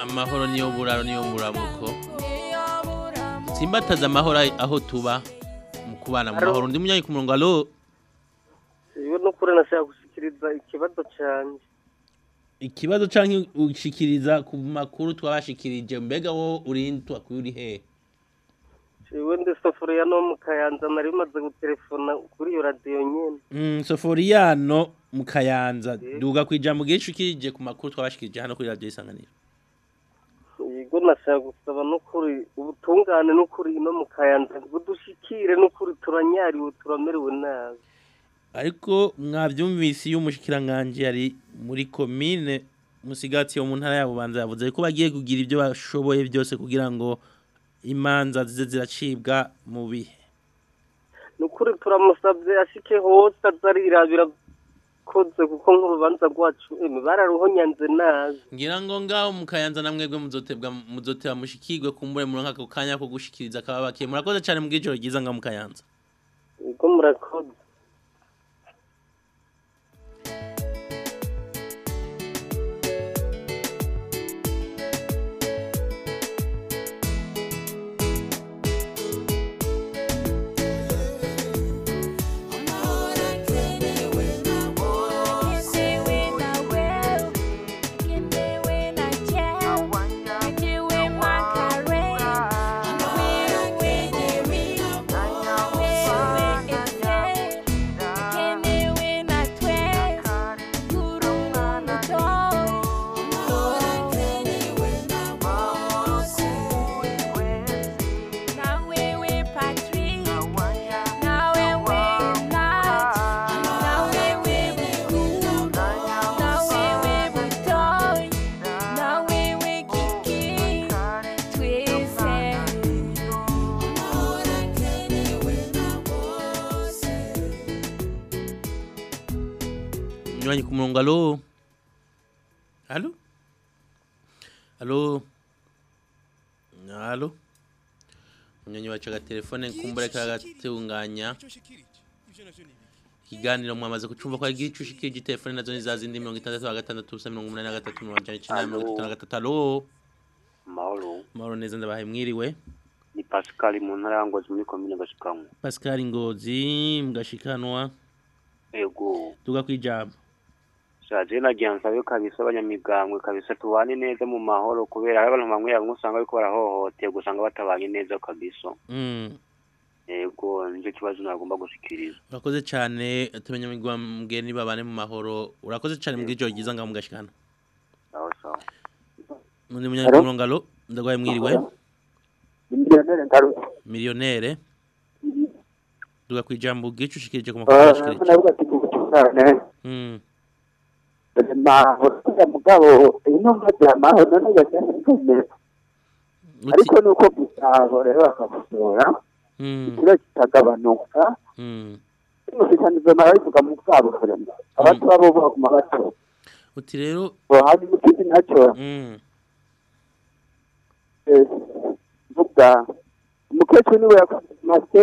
Amahoro niyo buraro niyo muramuko Simbataza amahoro aho tuba mu kubana mu mahoro ndi munyanyi ku murongo alo iwe n'ukuri nashaka gushyikiriza ikibazo cyane ikibazo canke ushikiriza ku makuru twabashikirije mbega wo urindi twakuri uri hehe iwe ndi safuriya no mu kayanza nari maze gutelefona kuri iyo radiyo nyine. Mm, Soforiyano mu Kayanza. Duga kwijambo gishikirije ku makuru twabashikirije hano kuri radio isanganiro. yego nashaka gusaba n'ukuri ubutungane n'ukuri no mu kayanza. Budushikire n'ukuri turanyariwe turamerewe nabi. Ariko mwavyumvise iyo umushikiranganje yari muri commune musigati yo mu ntara ya Bubanza yavuze ko bagiye kugira ibyo bashoboye byose kugira ngo imanza zize ziracibwa mu bihe. n'ukuri turamusabye ashike hose azarirabira koze kuko nk'urubanza rwacu eme bararuhonyanze nabi Ngira ngo ngaho mu Kayanza namwebwe muzotebwa muzoteba mushikirwe kumbure mu ako kanya ko gushikiriza kababakiye murakoze cyane mu bw'ijoro ryiza ngaho mu Kayanza. yego murakoze Nywanyi ku murongo alo. Alo? Alo? Alo? Munyonyi wacu agatelefone kumbure kagatunganya. Ikiganiro mwamaze kucumva ko agira ico ushikirije telefone na zo ni za zindi 66 ubusa 83 alo. Mahoro Mahoro neza ndabahaye mwiriwe. ni Pascal mu ntara ya Ngozi muri komine Gashikamwe Pascal Ngozi mgashikanwa ego tuga kwijambo. Shaje nagiye nsabe kabisa abanyamigambwe kabisa tubane neza mu mahoro kubera hari abantu bamwe bamwe usanga bariko barahohoterwa usanga batabanye neza kabisa Mm. ego ni cyo kibazo nagomba gushikiriza Urakoze cyane tumenya migwambwe nibabane mu mahoro. Urakoze cyane mu gijo giza nga mugashikana. sawa sawa Mundi munyanya Alo? ku murongo alo ndagwaye mwiriwe. Milionere. Tuga kwijambo gico ushikirije ku makuru ashikirije. ubutungane Mm. Mahoro mugabo intumwa za mahoro gashaka kumeza ariko nuko gusabo rero bakagusora Mm. ikiro kitagabanuka Mm. umushikanizo marabivuga mu bwabo kurema abato babo baguma bato Uti rero hari n'ikindi na cyo vuga umukecuru ni we yakoze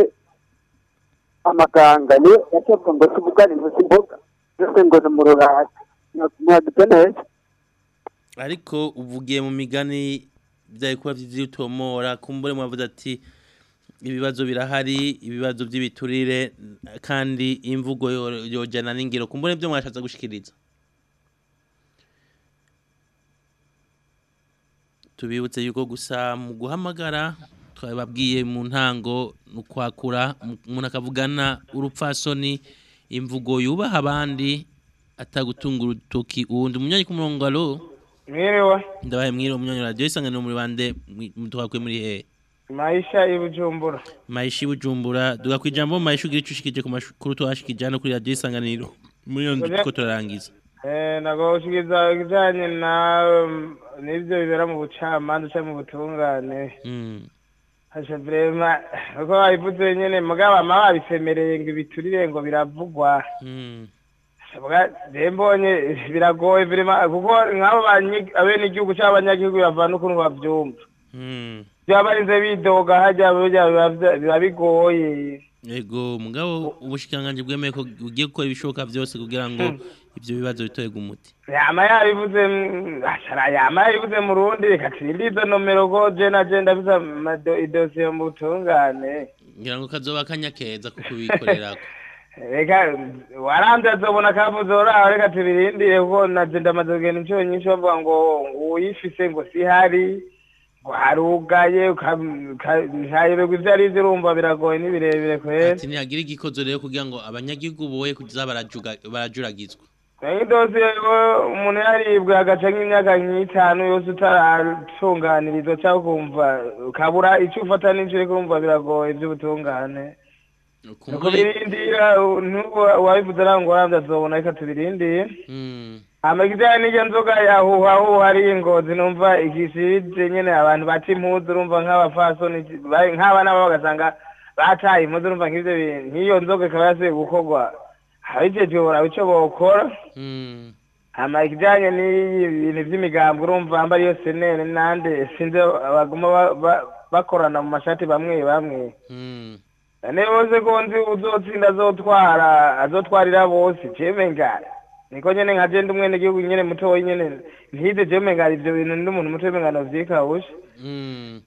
amaganga ni we yacavuga ngo tuvugane ngo si imboga byose ngo ni mu rurati mwadutse neza ariko uvugiye mu migani byari kuba by'itomora kumbure mwavuze ati ibibazo birahari ibibazo by'ibiturire kandi imvugo yo- yojana n'ingiro kumbure byo mwashatse gushikiriza. Tubibutse yuko gusa mu guhamagara twababwiye mu ntango ni ukwakura umuntu akavugana urupfasoni imvugo yubaha abandi atagutunga urutoki uwundi umunyanyi ku murongo alo. Mwiriwe. Ndabaye mwiriwe umunyanyi radiyo isanganiro muri bande mutwakwe muri hehe maisha y'ibujumbura mayishi bujumbura. Duga kwijambo mayishi ugira ico ushikije ku makuru twashikije hano kuri radiyo isanganiro muri iyo ndwi turiko turarangiza. Nagoshikiriza ibijanye na n'ivyo bibera mu bucamanza canke mu butungane. Mm. hasha vrema uko babivuze nyene mugabo ama babisemereye ngo ibiturire ngo biravugwa. Mm. Je mbonye biragoye kuko nk'abo banyi- abenegihugu canke abanyagihugu bavana ukuntu bavyumva Mm. vyaba barinze bidoga burya biba bigoye. Ego mugabo ubushikanganje bwemeye ko ugiye gukora ibishoboka byose kugira ngo ivyo bibazo bitorerwe umuti yama yabivuze yama yabivuze mu rundi reka turinde izo nomero ko je na je ndafise amado- idosiye mu butungane. Ngira ngo kazoba akanya keza ko kubikorerako. reka waramvye azobona kavuze oraho reka tubirindire kuko naje ndamaze kugenda incuro nyinshi bavuga ngo uyifise ngo sihari ngo harugaye ntayoberwa ivyo ari vyo urumva biragoye ni birebire kwera ati ntihagira igikozo rero kugira ngo abanyagihugu boye kuza barajuragizwa. Idosiye umuntu yaribwe agaca nk'imyaka nk'itanu yose utaratunganirizwa cyangwa ukumva ukabura icyo ufata n'icyo uri kumva biragoye by'ubutungane nuko birindira n'ubu uwabivuze arangwa ngo warambye azobona reka tubirindire amakijyanye n'iryo nzoga yahuhahuha ari ingozi numva igisize nyine abantu baca impuzu urumva nk'abafasoni ba- nk'abana babo bagasanga bataye impuzu urumva nk'ivyo bintu. Nk'iyo nzoga ikaba yasubiye gukorwa abijejwe boraba ico bokora. Hama ikijanye n'ibintu vy'imigambi urumva hamba ariyo senene nande sinzi baguma ba- ba- bakorana mu mashati bamwe bamwe. Nane bose ko nzi uzotsinda azotwara azotwarira bose jeme ngara niko nyene nka je ndi umwene gihugu nyene mutoyi nyene ntize jeme ngara ivyo bintu ndi umuntu mutoyi mengano vyikawusha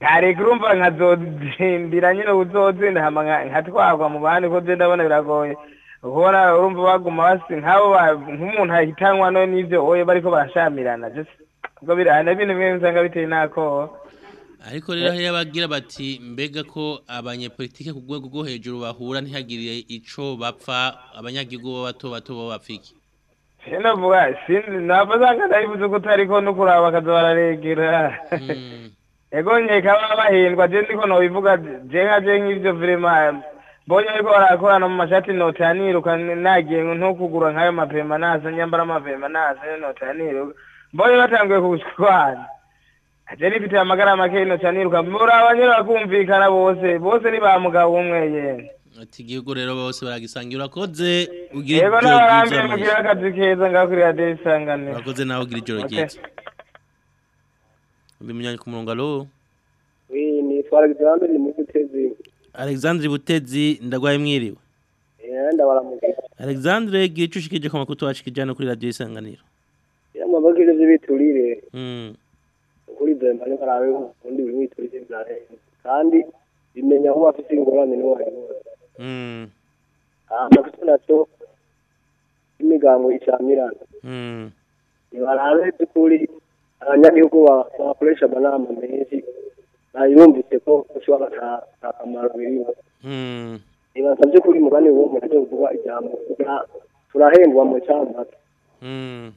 ntareka urumva nkazodindira nyene uzotsinda hama nka- nkatwarwa mu bandi ko je ndabona biragoye ukubona urumva baguma basi nk'abo nk'umuntu ahitanwa no n'ivyo oye bariko barashamirana je ubwo birahana ibintu bimwe nsanga biteye n'akoba ariko rero hariyo abagira bati mbega ko abanyepolitike ku rwego rwo hejuru bahura ntihagire ico bapfa abanyagihugu bato bato bo bapfa iki sinavuga sinzi nava sanga ndabivuze ko utariko no kuraba bakaza bararegera ego nkeka baba bahindwa je ndiko nobivuga je nka je nk'ivyo vrema mbonye ariko barakorana mu mashati nota niruka nagiye nko kugura nk'ayo mapema nasa nyambara amapema nasa nota niruka. Mbonye batanguye kushwana je nifitiye amagara make nota niruka muraba nyene bakumvikana bose bose ni ba mugabo umwe yene ati igihugu rero bose baragisangira urakoze ugira ijoro n'abarambiye ryiza mugira Maisha. akazi keza ngaho kuri radiyo isanganiro urakoze nawe ugira ijoro ryiza. Undi munyanya ku murongo alo nitwa Alexandre ni mutezi. alexandre butezi ndagwaye mwiriwe. Eh, alexandre gira ico ushikije ku makuru twashikije hano kuri radiyo isanganiro. Yamabagire by'ibiturire. Mm. Kuri Bemba ni barawe undi buri witurire byahe. Kandi bimenya aho bafite ingorane no wari. Mm. Amafuta nato imigango icamirana. Mm. Nibarabe by'ukuri abanyagihugu ba- bakoresha amanama menshi nayumvise ko ushobora ata akamaro birimo Mm. nibaza by'ukuri mugani wo mu buryo vuba ijambo turahendwa mu cyamba Mm.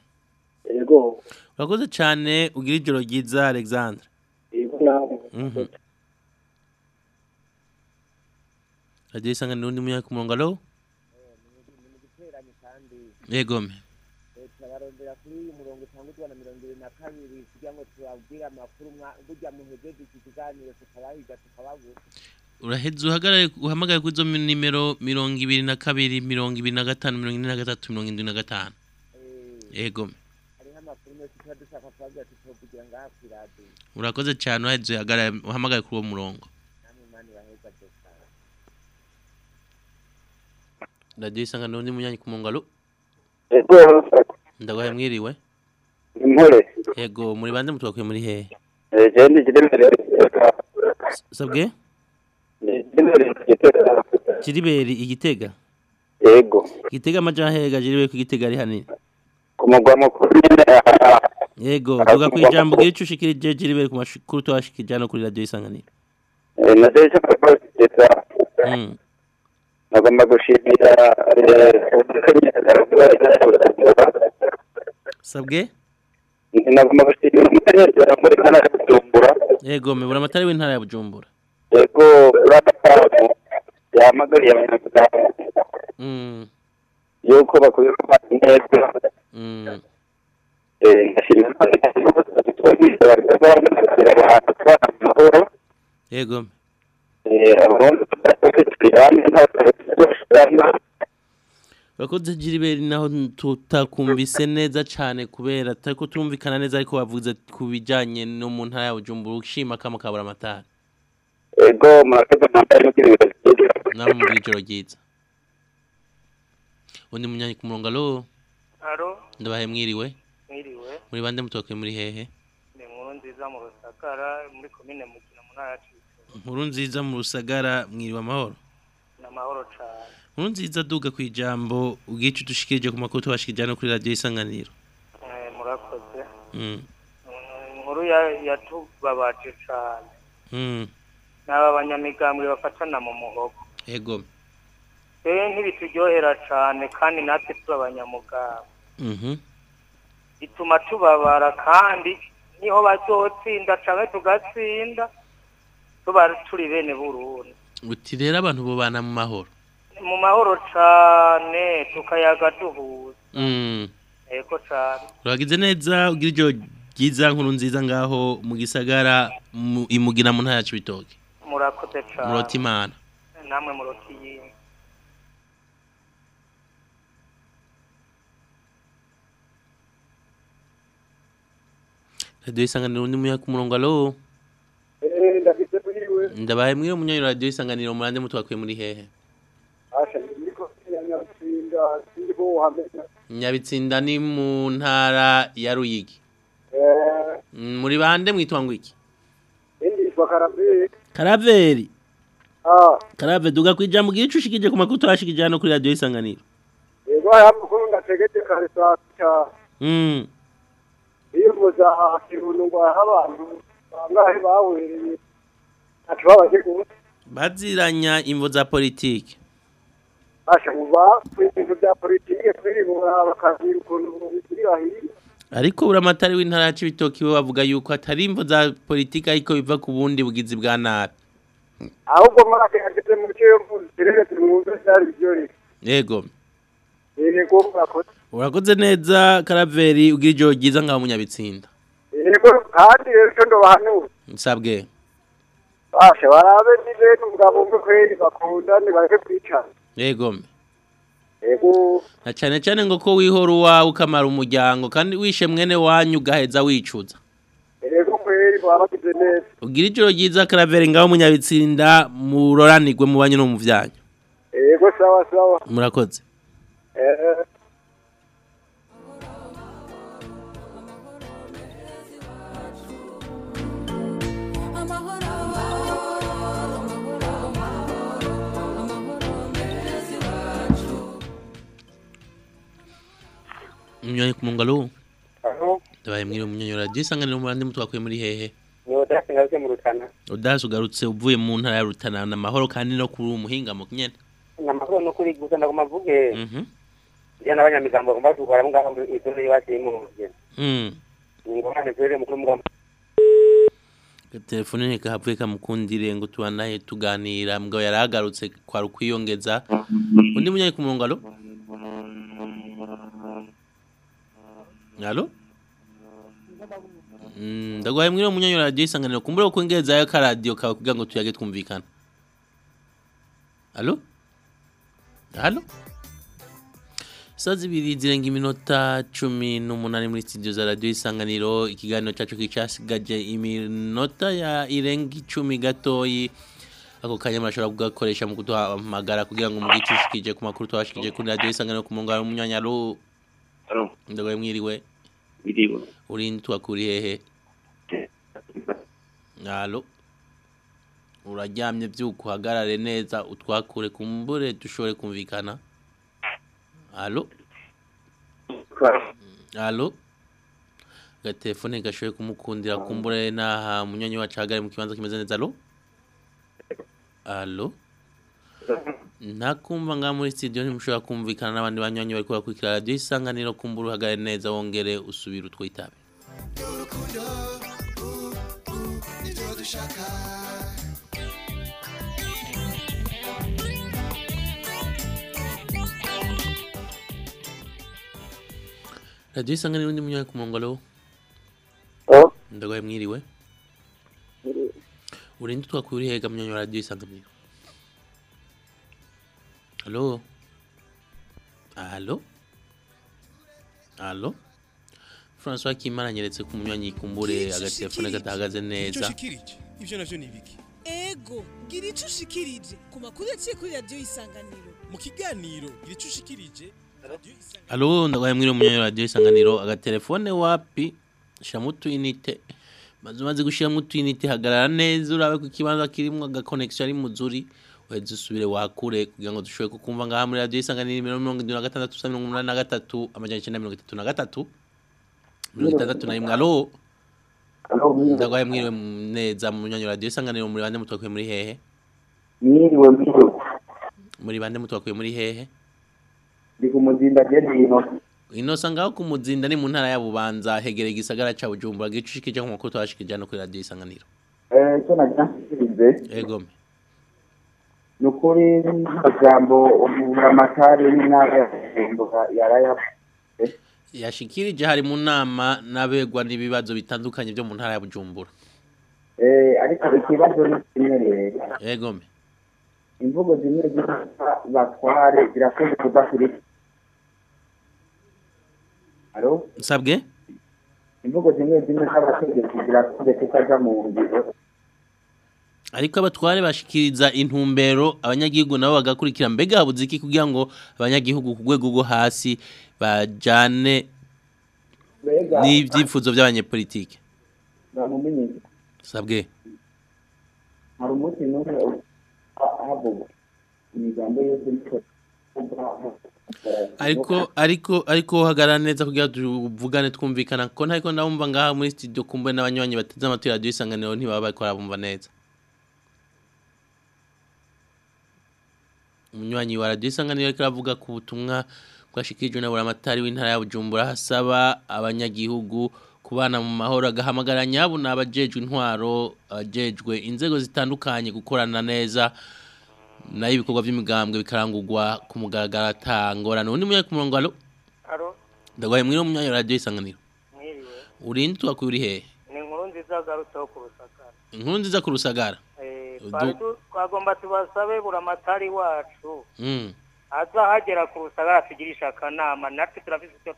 Yego. Urakoze cyane ugira ijoro ryiza alexandre. Yego nawe. Mhm. radiyo isanganiro undi munyanya ku murongo alo yego me. Turabarondera kuri uyu murongo utangurwa na mirongo ibiri na kabiri kugira ngo tubabwire amakuru burya muhejeje iki kiganiro tukabahiga tukababura uraheze uhagarare uhamagare kuri izo nimero mirongo ibiri na kabiri mirongo ibiri na gatanu mirongo ine na gatatu mirongo indwi na gatanu. Yego me. Urakoze cyane uhamagare kuri uwo murongo. Radiyo isanganiro undi munyanya ku Ego, ndagwaye mwiriwe. Impore. yego muri bande mutwakuye muri hehe Eh, sabwe? Kiriberi igitega. Ego. igitega amaja hega jiriwe ku gitega ari hanini. Ku mugwa mukuru yego duga ku ijambo ico ushikirije jiriberi ku makuru twashikije hano kuri radiyo isanganiro. Eh, nadeje kugeza Mm. nagomba gushimira sabwe? Nagomba gushimira umukenyezi muri kana kutumbura yego mibura amatari w'intara ya bujumbura. Ego uratamu yahamagariye abanyamuryango. Mm. yuko bakwiye kubana neza Mu yego ntabwo urakoze jiriberi naho tutakumvise neza cane kubera tariko turumvikana neza ariko bavuze ku bijanye no mu ntara ya bujumbura ushima kama kabura amatari ego murakoze mugira ibintu byiza nawe mugira ijoro ryiza undi munyanyi ku murongo alo Alo, ndabahe mwiriwe mwiriwe, muri bande mutoke muri hehe ni inkuru nziza mu Rusagara muri komine Mugina mu ntara nziza mu rusagara mwiriwe amahoro Ni amahoro cane. nkuru nziza duga ku ijambo ubwica udushikirije ku makuru tubashikije hano kuri radiyo isanganiro Eh, murakoze. Mm, Mm, Inkuru ya- yatubabaje cane. mm, Ni aba banyamigambwe bafatana mu muhogo. yego Eh, ntibituryohera cane kandi natwe turi abanyamugambwe. Bituma tubabara kandi ni ho bazotsinda canke tugatsinda tuba turi bene Burundi. uti rero abantu bobana mu mahoro. Mu mahoro cane tukayaga duhuza. Mm, Ego cane. uragize neza ugira ijoro ryiza nkuru nziza ngaho mu gisagara mu- imugira mu ntara ya cibitoke. Murakoze cane. Murota imana namwe murota iyindi radiyo isanganiro undi munya ku murongo alo? Eh, ndafite mwiriwe ndabaye mwiriwe munyanyi radiyo isanganiro murande mutwakuye muri hehe. Nyabitsinda ni mu ntara ya ruyigi. Eh. Mm, muri bande mwitwa ngo iki? Karabye karaveri ah. Karave duga ku ijambo ico ushikije ku makuru twashikije hano kuri radiyo isanganiro yego aya mukuru ngategete kare saa sita. Mm, bivuza kiruntu ngo abantu bangahe bawereye? Ati babaje gute baziranya imvo za politike asha uba ibintu bya politike kwiribura bakabwira ukuntu bikirira hirya ariko buramatari w'intara ya cibitoki we bavuga yuko atari imvo za politike ariko biva ku bundi bugizi bwa nabi. Ahubwo mwaka yageze mu cyo mvuze kirere tumwumve byari byorere yego. Yego murakoze urakoze neza karaveri ugira ijoro ryiza ngaho munyabitsinda. Yego kandi rero icyo ndobahanura nsabwe. Bashe barabe ni bene umugabo umwe kweri bakundane bareke kwicana. Yego. Yego. Na cyane cyane ngo ko wihora uwawe ukamara umuryango kandi wishe mwene wanyu ugaheza wicuza. Yego kweri baba bagize neza. Ugira ijoro ryiza karaveri ngaho munyabitsinda muroranirwe mu banyu no mu byanyu yego sawa sawa. Murakoze. Eh. Umunywanyi ku mungalo Alo, ndabaye mwiriwe umunywanyi radiyo isanganiro mu bandi mutwakuye muri hehe ni Odasi ngaruke mu Rutana. udasi ugarutse uvuye mu ntara ya rutana na mahoro kandi no kuri umuhingamo nyene Ni amahoro no kuri gusa ndaguma mvuge. Mhm. Ya n'abanyamigambo bagomba kugora ngaho mu izuru y'iwacu y'impunzi. Mm. Ni ngorane kwere mukuru mugomba. telefone ntikahavuye kamukundire ngo tubanaye tuganira mugabo yarahagarutse kwari ukwiyongeza undi munyanyi ku murongo alo alo Mm, ndagwaye mwiriwe munyanyi wa radiyo isanganiro kumbura ko ngezayo akaradiyo kawe kugira ngo tuyage twumvikana alo alo saa zibiri zirenga iminota cumi n'umunani muri studio za radiyo isanganiro ikiganiro cyacu kicasigaje iminota ya irenga icumi gatoyi. Ako kanya murashobora kugakoresha mu kuduhamagara kugira ngo mugicishikije ku makuru twabashikije kuri radiyo isanganiro ku murongo wa munyanyaro ndagwaye mwiriwe Biriwe. urindi twakuri hehe alo uraryamye byuko uhagarare neza utwakure kumbure dushobore kumvikana. Alo alo agatelefone gashoboye kumukundira kumbure n'aha munyonyi wacu ahagare mu kibanza kimeze neza. Alo alo ntakumva ngaha muri studio ntimushobora kumvikana n'abandi banywanyi bari kubakurikira radiyo isanganiro kumbura uhagare neza wongere usubira utwitabe radiyo isanganiro undi munyanya ku murongo alo ndagwaye mwiriwe. Urinde twakuri hega munyanya wa radiyo isanganiro alo alo alo francois kimana anyeretse ku munywanyi kumbure agatelefone katahagaze neza ivyo navyo ni ibiki ego. Gira ico ushikirije ku makuru yaciye kuri radiyo isanganiro. Mu kiganiro gira ico ushikirije alo ndagwaye mwiriwe munywanyi wa radiyo isanganiro? Agatelefone wapi shiramo utuyinite maze umaze gushiramo utuyinite hagarara neza urabe ku kibanza kirimwo agakonekisiyo ari muzuri. Uheze usubire wakure kugira ngo dushobore kukumva ngaha muri radiyo isanganiro nimero mirongo indwi na gatandatu ubusa mirongo umunani na gatatu amajana icenda mirongo itatu na gatatu. Mirongo itandatu na rimwe. Alo? Ndagwaye mwiriwe neza mu wa radiyo isanganiro muri bande mutwakuye muri hehe? Mwiriwe mwiriwe. Muri bande mutwakuye muri hehe? Ndi ku muzinda agenda ino. Inosa ngaho ku muzinda ni mu ntara ya bubanza hegereye igisagara ca bujumbura gicushikije ku makuru twabashikije hano kuri radiyo isanganiro. Eh cyo nagira nshikirize egome ni ukuri w'intara ya Bujumbura yarayavuze yashikirije hari mu nama n'abegwa n'ibibazo bitandukanye byo mu ntara ya bujumbura. Eh ariko ikibazo ni kimwe rero. Egome imvugo zimwe zimwe batware zirakoze kudakurikira. Alo? nsabwe? Imvugo zimwe zimwe z'abategetsi zirakoze kutaja mu ngiro ariko abatware bashikiriza intumbero abanyagihugu nabo bagakurikira mbega habuze iki kugira ngo abanyagihugu ku rwego rwo hasi bajane mbega. n'ibyifuzo by'abanyepolitike sabwe. Hari umunsi n'umwe havugwa yose ariko ariko ariko hagarara neza kugira tuvugane twumvikana. Kuko ntariko ndabumva ngaha muri studio kumbe n'abanywanyi bateze amatwi radiyo isanganiro ntibaba bariko barabumva neza. Umunywanyi wa radiyo isanganiro ariko aravuga ku butumwa bwashikirijwe na buramatari w'intara ya bujumbura hasaba abanyagihugu kubana mu mahoro agahamagara nyabo ni abajejwe intwaro abajejwe inzego zitandukanye gukorana neza na yo ibikorwa by'imigambwe bikarangurwa ku mugaragaro atangorana. Undi munyanya ku murongo alo ndagwaye mwiriwe umunyanya wa radiyo isanganiro mwiriwe. urinde twakuye uri hehe Ni inkuru nziza ku rusakara. inkuru nziza ku rusagara. Twagomba tubasabe buramatari wacu Mm. azahagera ku rusagara tugirisha akanama natwe turafise icyo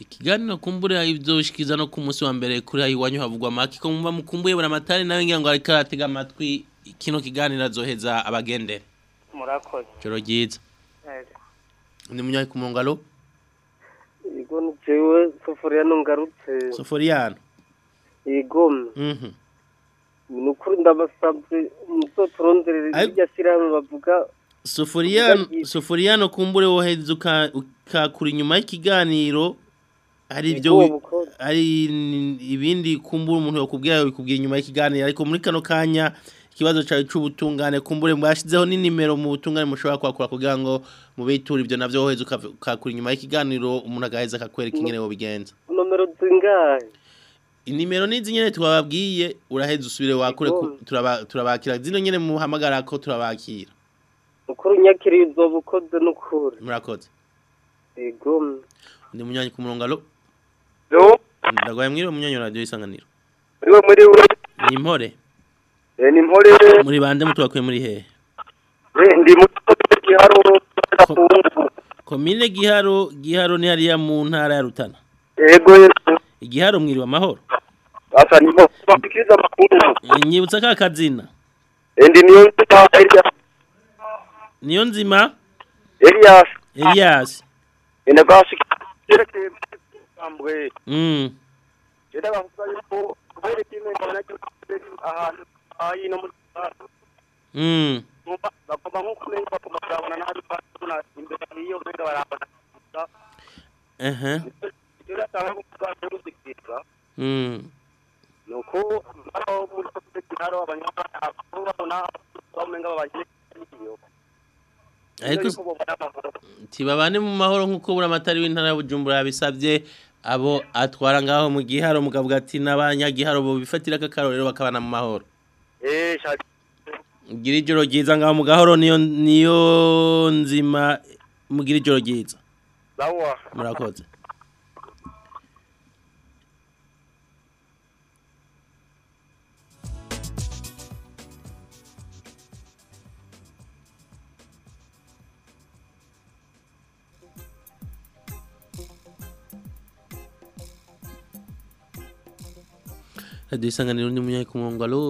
ikiganiro kumbura ibyo no ku munsi wa mbere kuri iwanyu havugwa make ko mumva mukumbuye buramatari nawe ngira ngo ariko aratega amatwi kino kiganiro azoheza abagendere murakoze joro ryiza ni munyayi ku murongo alo Yego ni jewe Soforiano ngarutse. Soforiano Yego. Mhm. Ni ukuri ndabasabye muzoturonderere irya shyirahamwe bavuga Soforiano kumbure woheza uka- ukakura inyuma y'ikiganiro hari ibyo hari ibindi kumbura umuntu yakubwira bikubwira inyuma y'ikiganiro. Ariko muri kano kanya ikibazo cyawe cy'ubutungane kumbure mwashyizeho n'inimero mu butungane mushobora kwakura kugira ngo mubiture ibyo navyo woheza ukav- ukakura inyuma y'ikiganiro umuntu agaheza akakwereka ingene bigenza nomero zingahe? Inimero n'izi nyene twababwiye uraheza usubire wakure ku- Yego. turaba- turabakira. Zino nyene muhamagara ko turabakira. Ukuri unyakiriye uzoba ukoze n'ukuri. Murakoze. Yego. ndi munyanyi ku murongo alo ndagwaye mwiriwe munyanyi radio isanganiro. Muriwe muriwe ni impore Eh, ni mpore. Muri bande mutubakuye muri hehe Eh, ndi giharo komine giharo giharo ni hariya mu ntara ya rutana. Yego igiharo mwiriwe amahoro asa ni mo bakiriza amakuru nyibutsa ka kazina Eh, ndi niyo nzima Elias niyo nzima Elias Elias ene basi kireke ambwe mm Jeda bavuga yuko kubera kimwe mbona cyo ahantu ayi no muri mm Numva bagomba nko kumenya bagomba kurabona n'ahari basuna imbere y'iyo mbega barabona ehe rero atanga kuvuga ngo zikira mm nuko aho muri sosiyete giharo abanyamahanga abo babona bamenga babagiye ariko tibabane mu mahoro nk'uko buramatari w'intara ya bujumbura yabisabye abo atwara ngaho mu giharo mukavuga ati n'abanyagiharo bo bifatira akakarorero bakabana mu mahoro. Eh ijoro ryiza ngaho mu gahoro niyo niyo nzima mugira ijoro ryiza. Murakoze. Radiyo isanganiro undi munyayi ku murongo alo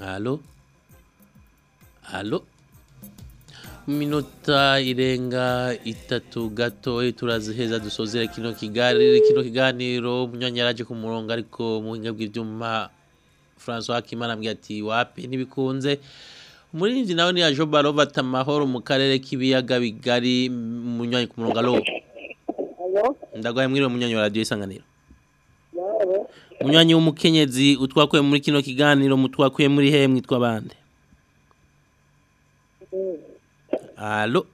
alo alo mu minota irenga itatu gato turaziheza dusozera kino kiganiro kino kiganiro munyanya yaraje ku murongo ariko mu buhinga bw'ibyuma François Hakimana ambwira ati wapi? Ntibikunze umurinzi nawe ni Ajo Barova amahoro mu karere k'ibiyaga bigari munyanya ku murongo alo ndagwaye mwiriwe munyanya wa radiyo isanganiro. Munyanya w'umukenyezi utwakuye muri kino kiganiro mutwakuye muri he mwitwa bande Alo.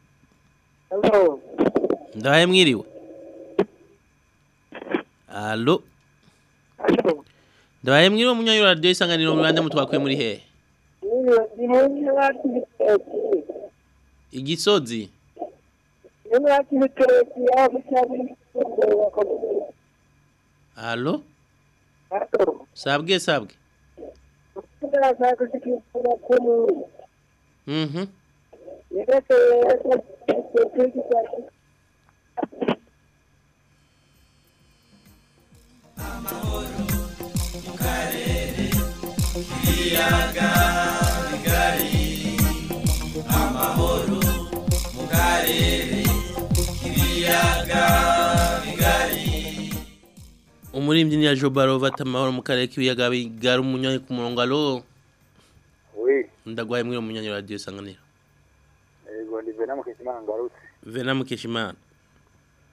Ndahaye mwiriwe. Alo. Ndahaye mwiriwe munyanyo radio isanganiro mu Rwanda mutwakuye muri he? Igisozi. Alo. Sabwe sabwe. Mhm. ibiyaga bigari amahoro mu karere ibiyaga Umurimbyi ni Ajo Barova amahoro mu karere k'ibiyaga bigari umunyanyi ku murongo alo. Ndagwaye mwiriwe munyanyo radio isanganiro. Yego ndi Vena Mukeshimana ngarutse. Vena Mukeshimana.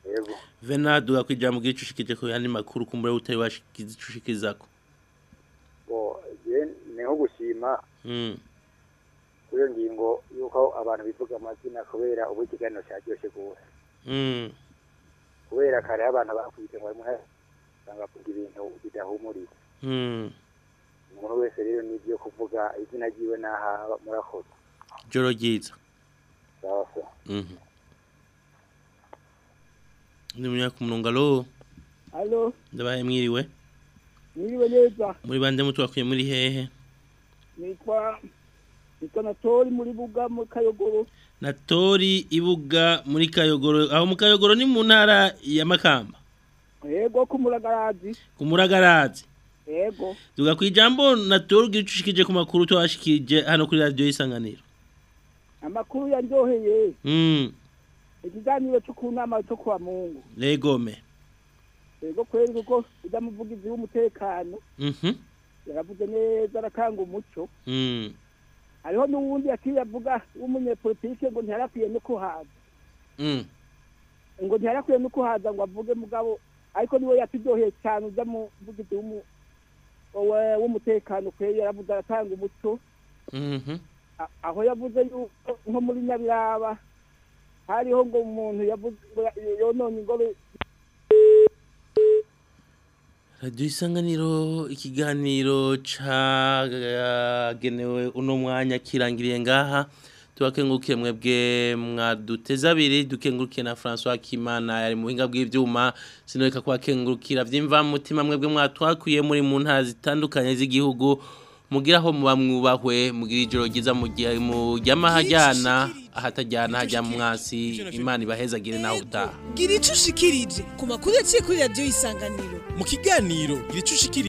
Yego. Vena duga kwijambo gicushikije ko yandi makuru kumbure utari washikirizako. Bo je ni nko gushima Mm. kuri iyo ngingo yuko abantu bivuga amazina kubera ubu ikiganiro cyaryoshye gose. Mm. Kubera kare abantu bakwite ngo rimwe usanga avuga ibintu bidahumuriza. Umuntu wese rero ni byo kuvuga izina ryiwe n'aha murakoze. Joro ryiza. Sawa sawa. Mhm. Ndi munyanya ku murongo alo. Halo, Ndabaye mwiriwe. mwiriwe neza muri bande mutwakuye muri hehe nitwa nitwa natori muri buga mu kayogoro na tori ibuga muri kayogoro aho mu kayogoro ni mu ntara ya makamba yego ku muragarazi. Ku muragarazi. Yego. Tuga ku ijambo na tori ugira icyo ushikije ku makuru twashikije hano kuri radiyo y'isanganiro amakuru yaryoheye. Mm ikiganiro cyo ku nama cyo kwa mungu. Legome yego kweri kuko ujya muvugizi w'umutekano. Mhm. Yaravuze neza arakanga umuco. Mm hariho n'uwundi yakiriye avuga w'umunyepolitike ngo ntiyarakwiye no kuhaza. Mm ngo ntiyarakwiye no kuhaza ngo avuge mugabo ariko ni we yaturyoheye cyane ujya mu muvugizi w'umutekano kweri yaravuze aratanga umuco. Mhm. Aho yavuze yuko nko muri nyabiraba hariho ngo umuntu yavuze yononye ingoro radiyo isanganiro ikiganiro cagenewe uno mwanya kirangiriye ngaha. Tubakengurukiye mwebwe mwaduteze abiri dukengurukiye na François Kimana yari mu buhinga bw'ivyuma. Sinoreka kubakengurukira vyimva mutima mwebwe mwatwakuye muri mu ntara zitandukanye z'igihugu. Mugira aho muba mwubahwe mugira ijoro ryiza mu mujyama hajyana ahatajyana hajya mwasi. Imana ibahezagire nawe utaha. Gira icyo ushikirije ku makuru yaciye kuri radiyo isanganiro. Mu kiganiro gira icyo ushikirije